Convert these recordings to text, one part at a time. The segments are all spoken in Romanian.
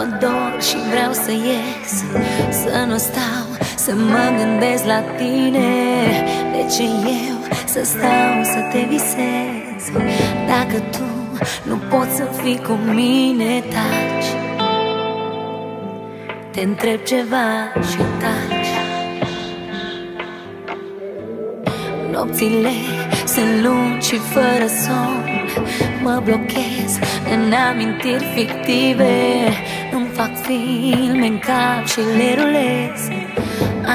Mă dor și vreau să ies Să nu stau, să mă gândesc la tine. De ce eu să stau, să te visez? Dacă tu nu poți să fii cu mine, taci. Te întreb ceva și taci. Nopțile sunt lungi și fără somn Mă blochez în amintiri fictive. Îmi fac filme în cap și le rulez.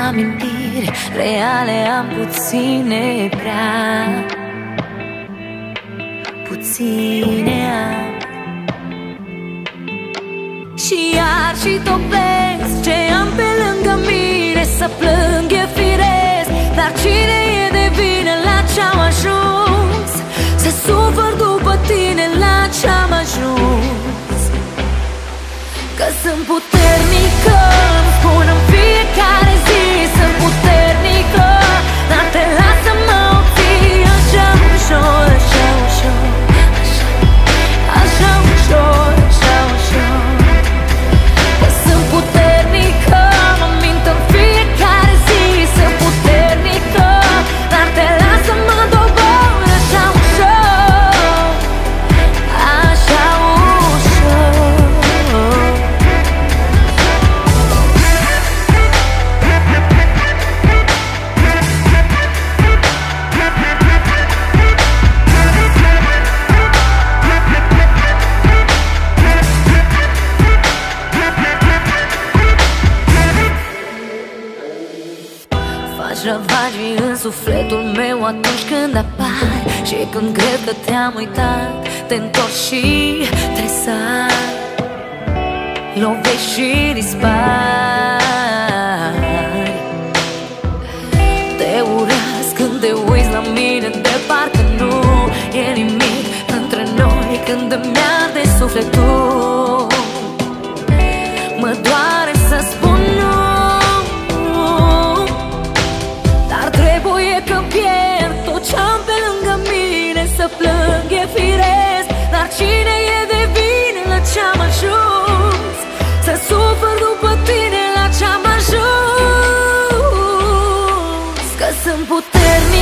Amintiri reale am puține prea. Puține am. Și iar și topesc ravagii în sufletul meu atunci când apari Și când cred că te-am uitat Te întorci și tresari Lovești și dispari. Te urăsc când te uiți la mine De parcă nu e nimic între noi. Când îmi arde sufletul Mă doare Să plâng e firesc Dar cine e de vină la ce-am ajuns? Să sufăr după tine la ce-am ajuns? Că sunt puternică